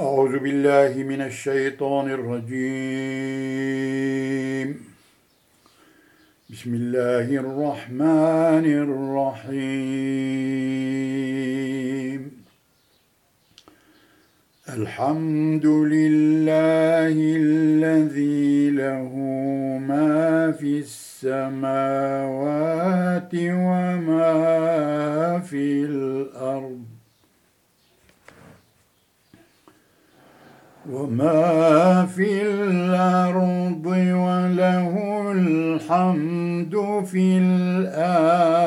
أعوذ بالله من الشيطان الرجيم. بسم الله الرحمن الرحيم. الحمد لله الذي له ما في السماوات وما في الأرض. وما في الأرض وله الحمد في الآخرة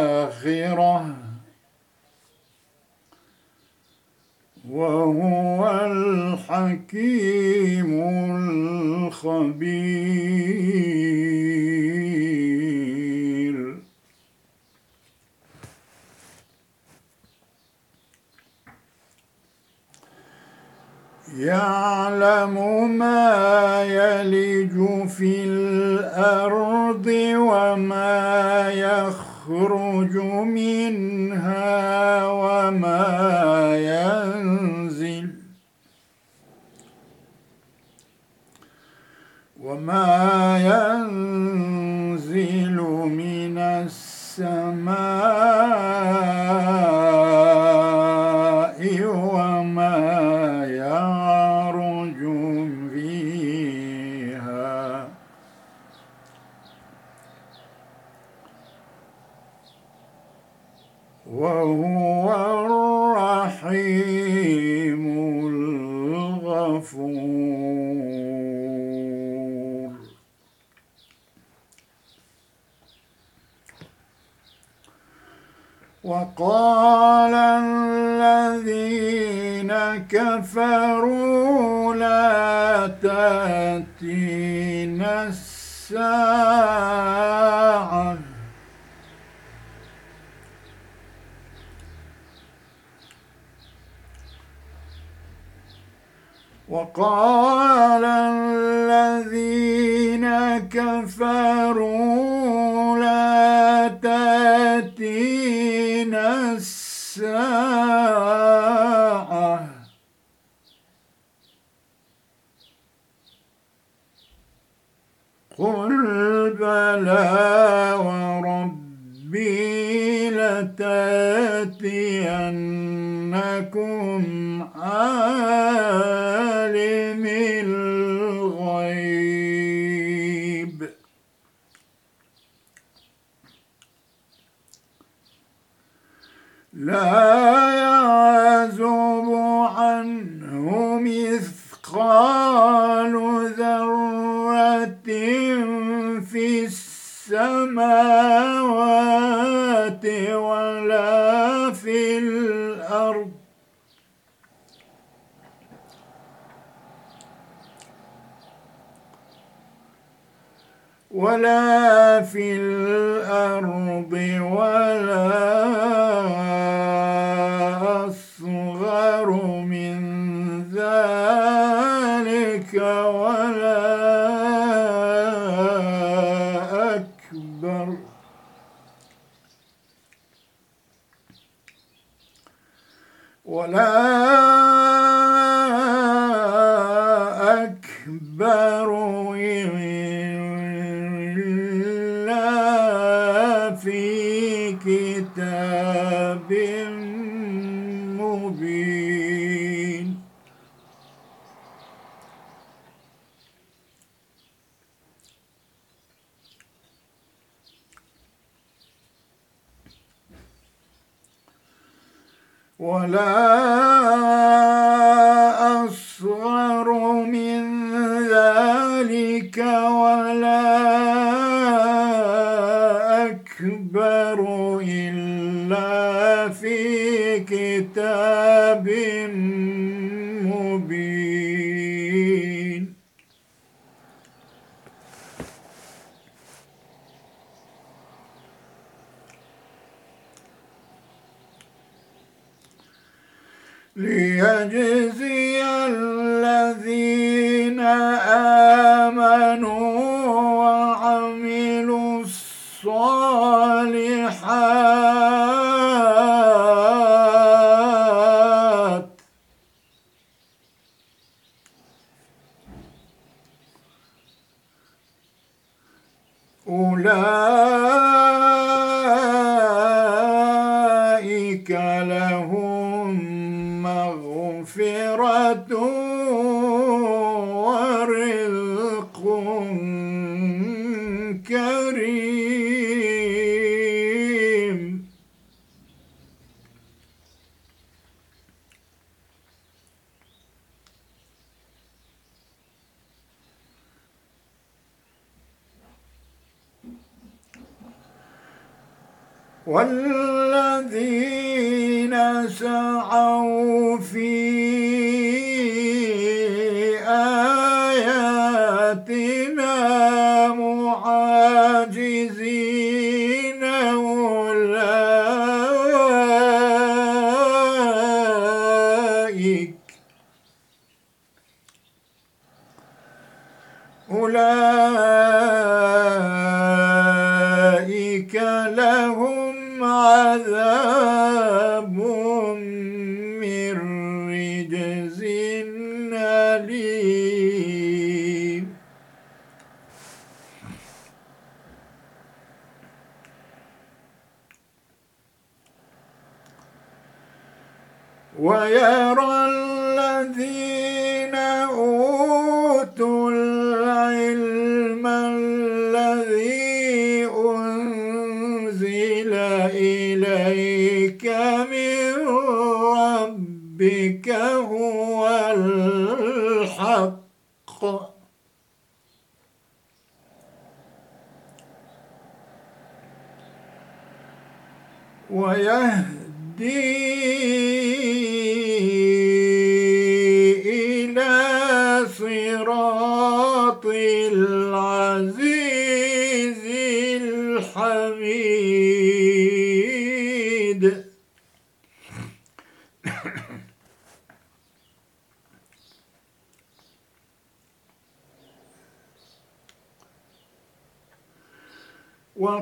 وهو الحكيم الخبير يعلم ما يلج في الأرض وما يخرج منها وما ينزل وما ينزل وقال الذين كفروا لا تاتينا الساعة. وقال ولا في الأرض ولا ولا أكبر إلا في كتاب مبين. ليجزي والذين سعوا في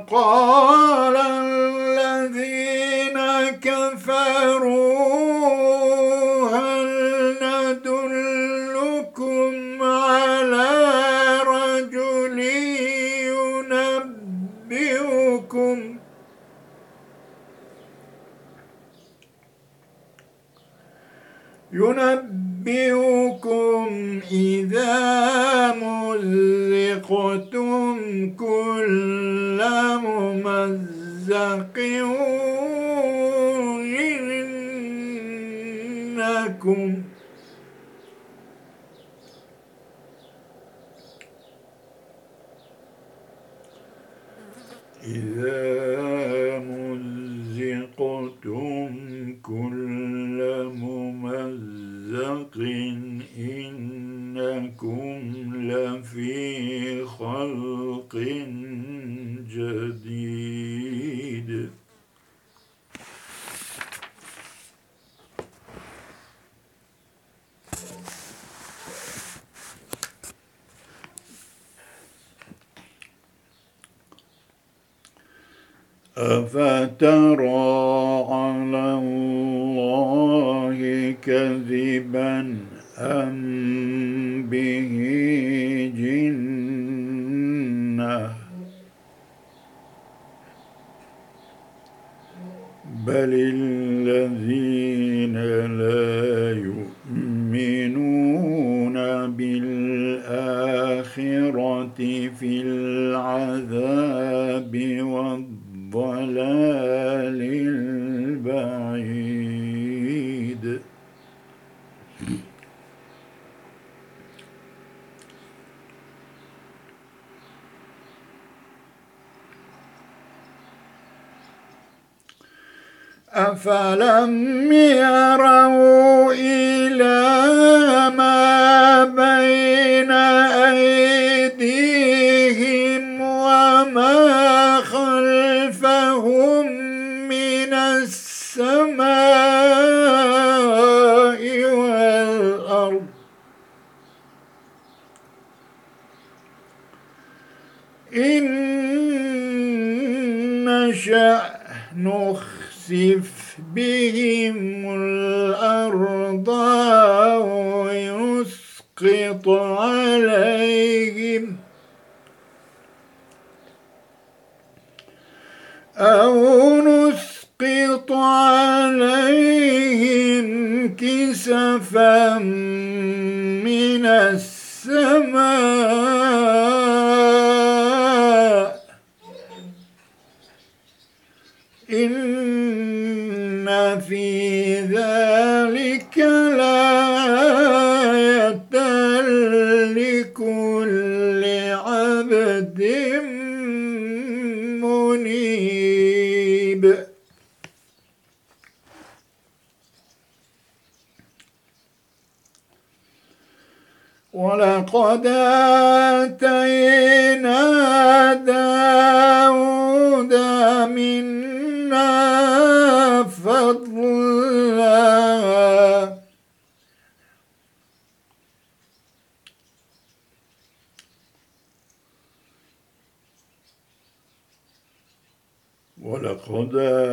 وقال الذين كفروا هل ندلكم على رجل ينبئكم؟ ينبئكم إذا مزقتم كل ممزق إنكم إذا مزقتم كل ممزق إنكم لفي خلق أفترى على الله كذبا أم أفلم يروا إلى ما بين أيديهم وما خلفهم من السماء والأرض. إن نشأ نخسف بهم الأرض ويسقط عليهم أو نسقط عليهم كسفا من السماء ولقد آتينا داود منا فضلا. ولقد آتينا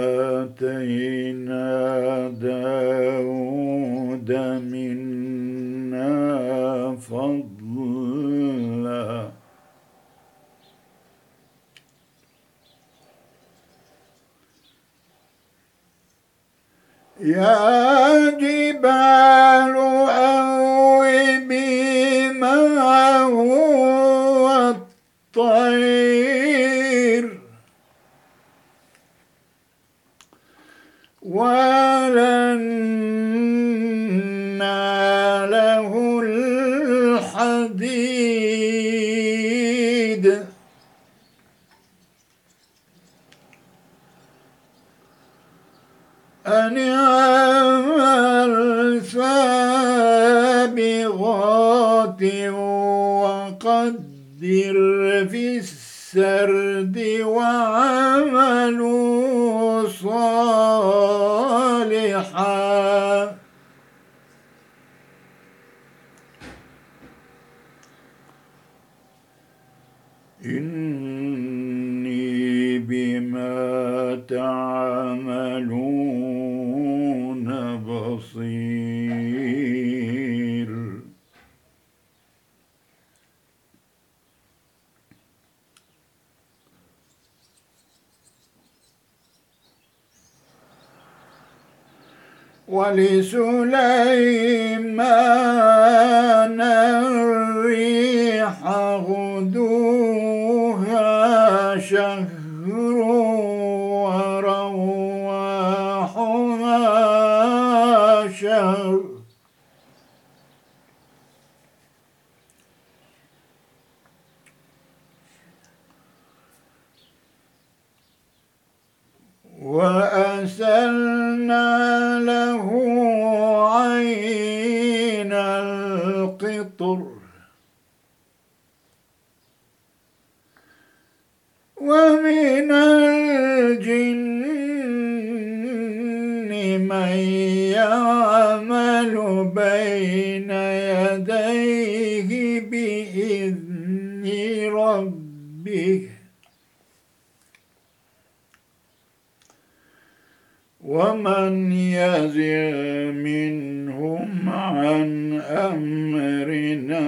وقدر في السرد وعملوا ولسليمان الريح غدوها شهر ورواحها شهر. وأسلنا له عين القطر ومن الجن من يعمل بين يديه بإذن ربه ومن يزغ منهم عن أمرنا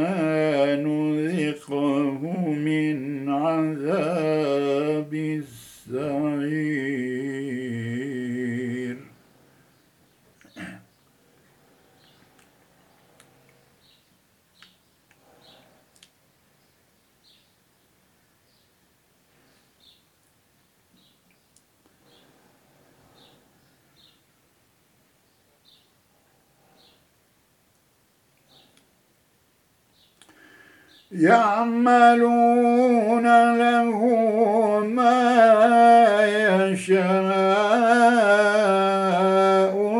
نذقه من عذاب السعير يعملون له ما يشاء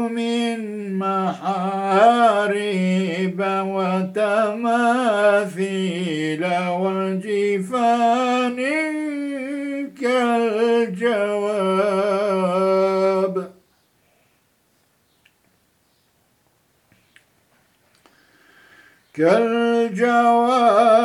من محاريب وتماثيل وجفان كالجواب. كالجواب.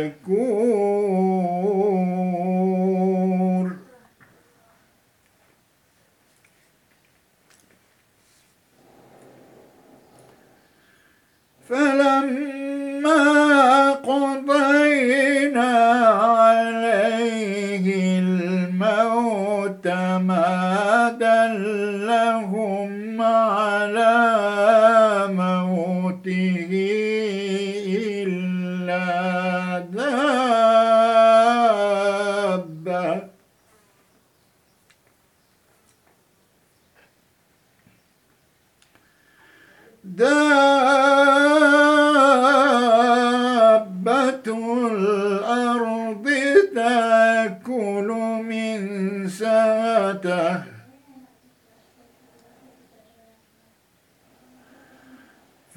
شكور فلما قضينا عليه الموت ما دله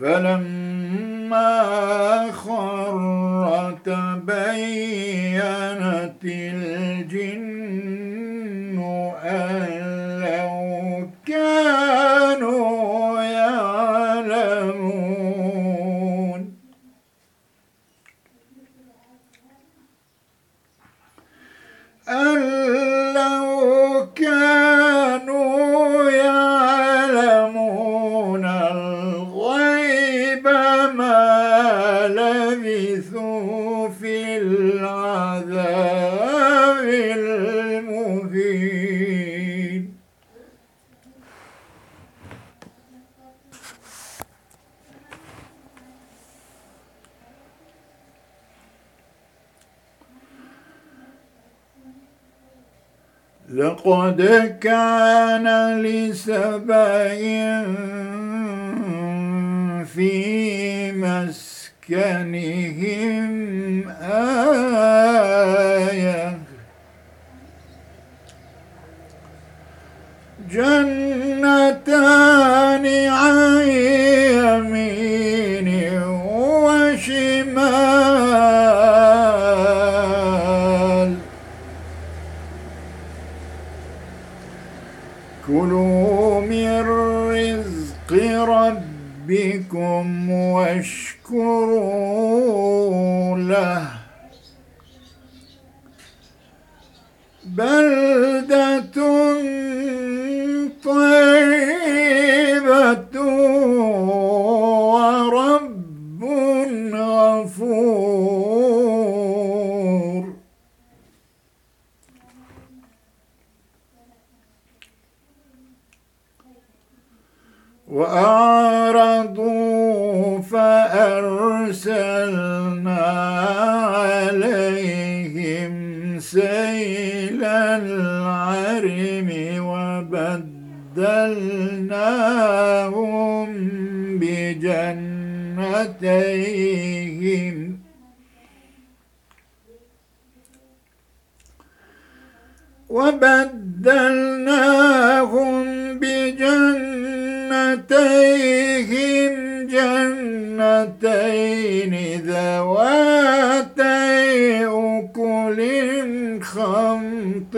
فلما خر تبينت الجن قد كان لسبئ وبدلناهم بجنتيهم جنتين ذواتي أكل خمط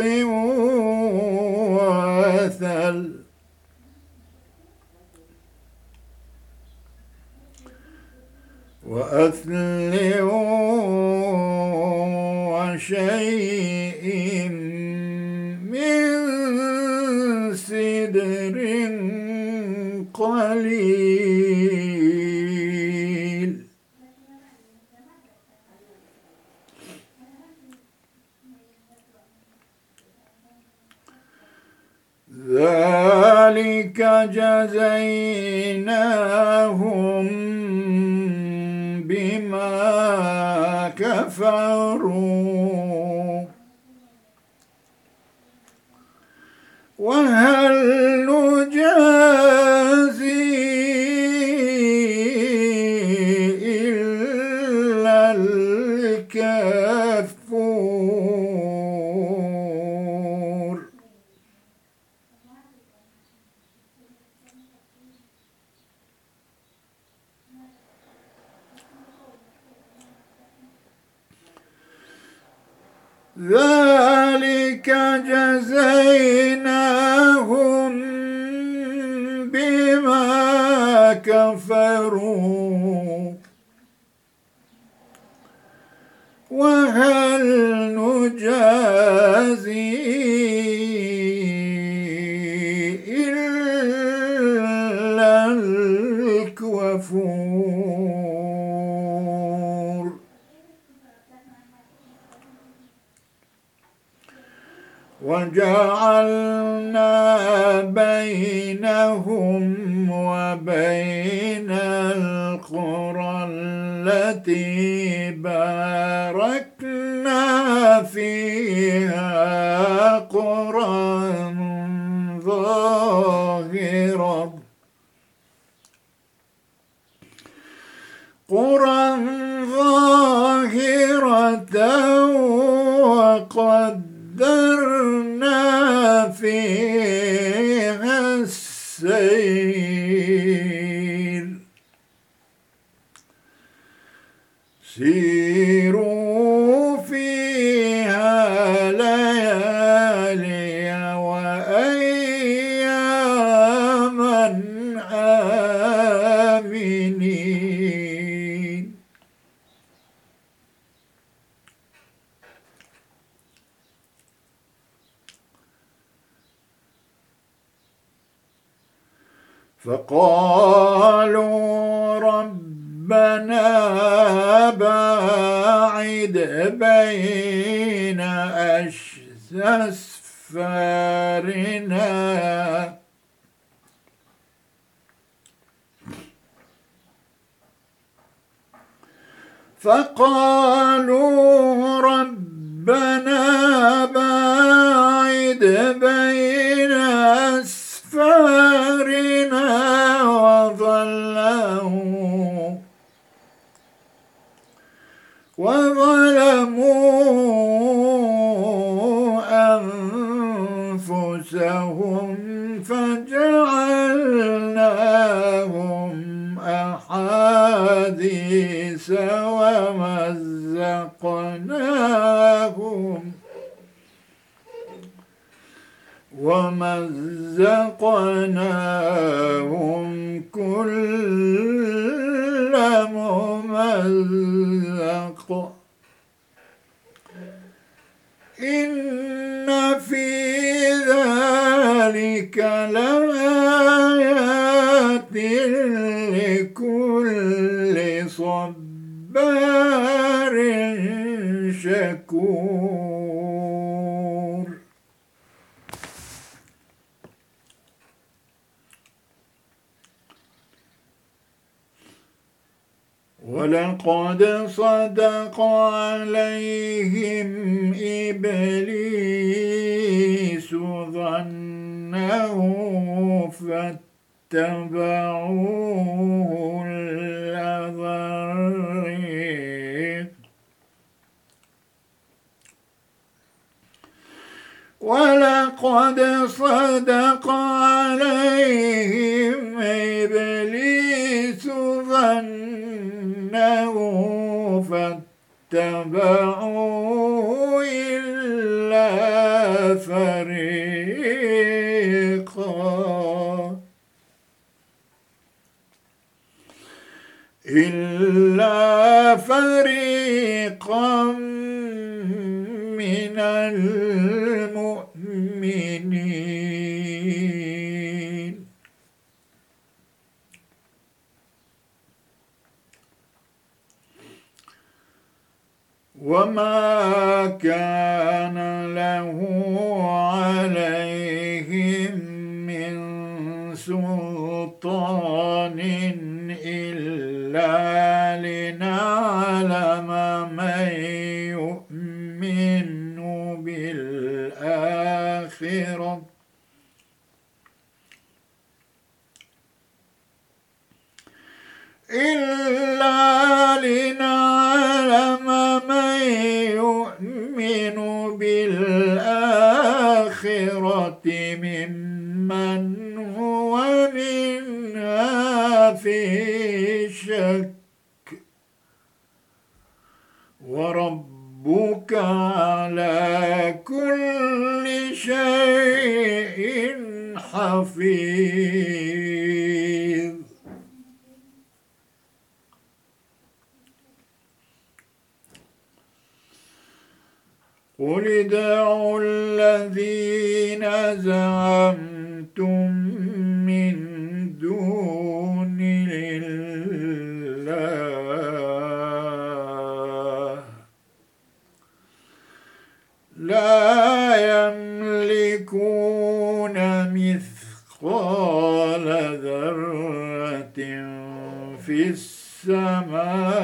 وثل. وأثل وشيء السبيل ذلك جزيناهم بما كفروا. وهل التي باركنا فيها قرى ظاهرة قرى ظاهرة وقدرنا فيها سيروا فيها ليالي وأياما آمنين. فقالوا ربنا باعد بين أسفارنا فقالوا ربنا باعد بين أسفارنا وظلموا أنفسهم فجعلناهم أحاديث ومزقناهم ومزقناهم كل ممزق إن في ذلك لآيات ولقد صدق عليهم إبليس ظنه فاتبعوه الأغريق ولقد صدق عليهم إبليس ظنه فاتبعوه إلا فريقا. إلا فريقا من المؤمنين. وما كان له عليهم من سلطان إلا لنعلم من يؤمن بالآخرة إلا لنعلم يؤمن بالآخرة ممن هو منها في شك. وربك على كل شيء حفيظ قل ادعوا الذين زعمتم من دون الله. لا يملكون مثقال ذرة في السماوات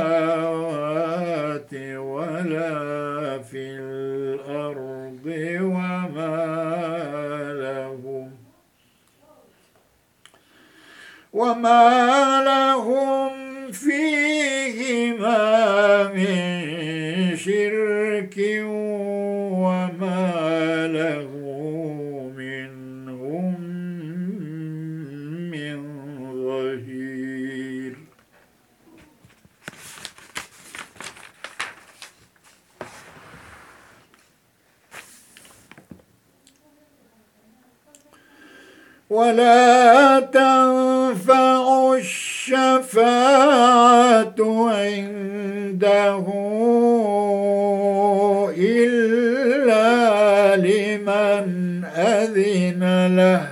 وما لهم فيهما من شرك وما له منهم من ظهير. ولا تنفع الشفاعة عنده إلا لمن أذن له.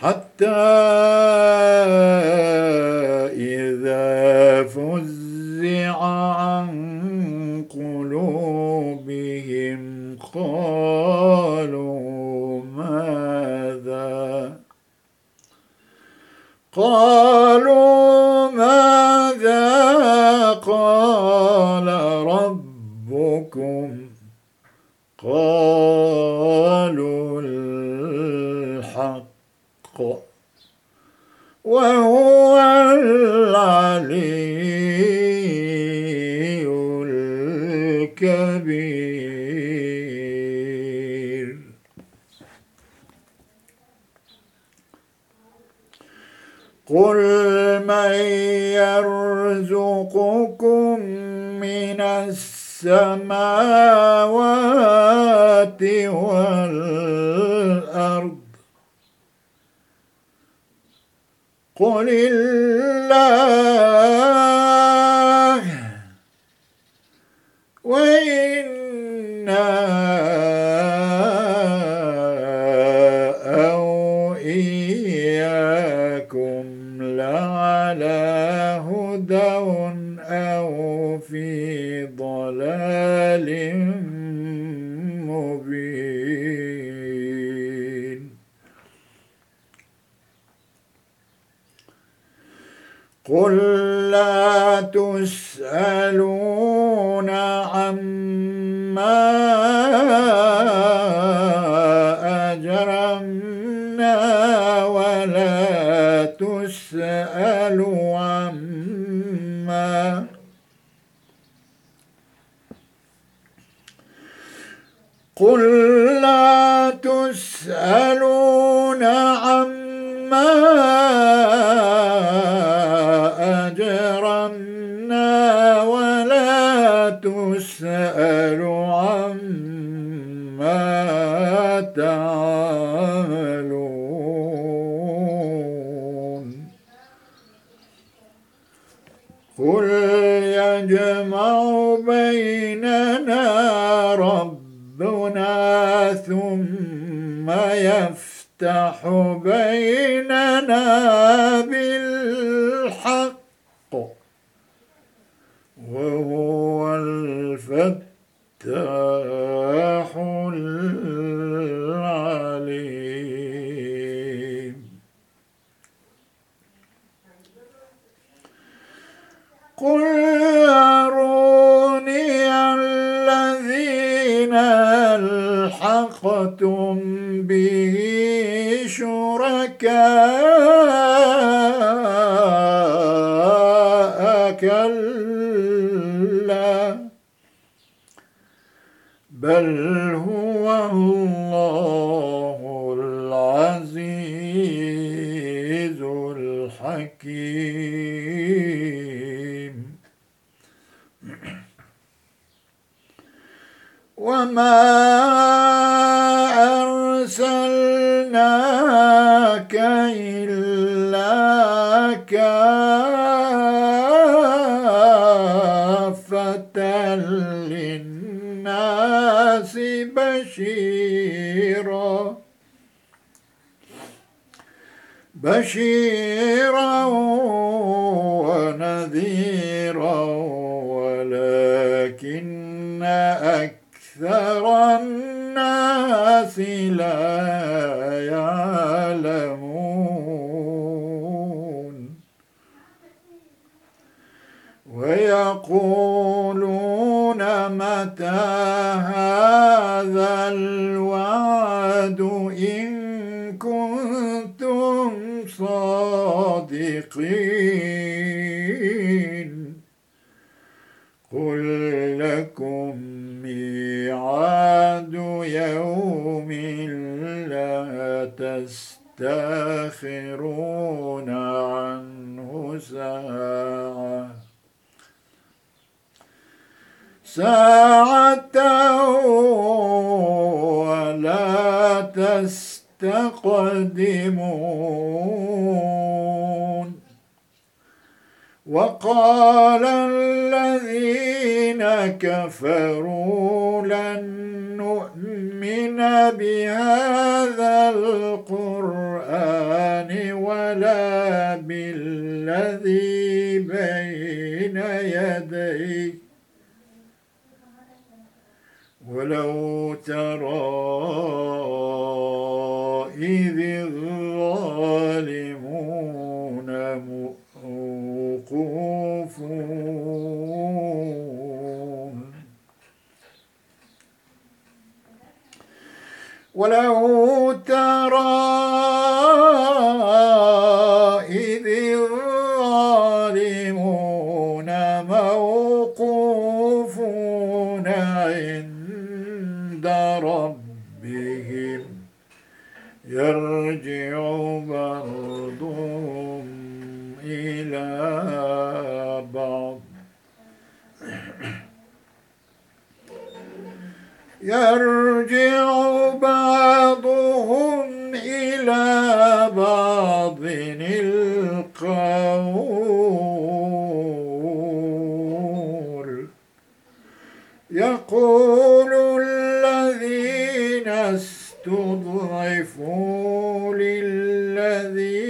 حتى إذا فزع عن قلوبهم قالوا ماذا قالوا ماذا قال ربكم؟ قالوا السماوات والأرض. قل قل أروني الذين ألحقتم به شركاء كلا بل أرسلناك إلا كافة للناس بشيرا بشيرا ونذيرا ولكن أكثر الناس بهذا القرآن ولا بالذي بين يديه ولو ترى ولو ترى إذ الظالمون موقوفون عند ربهم يرجع يرجع بعضهم إلى بعض القول. يقول الذين استضعفوا للذين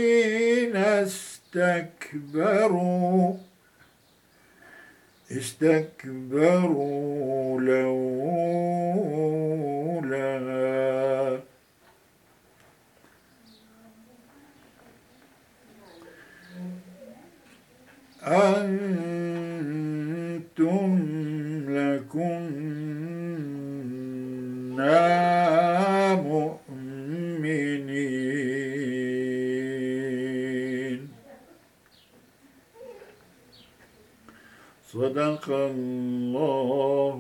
استكبروا استكبروا لولا أنتم لكنا مؤمنين. صدق الله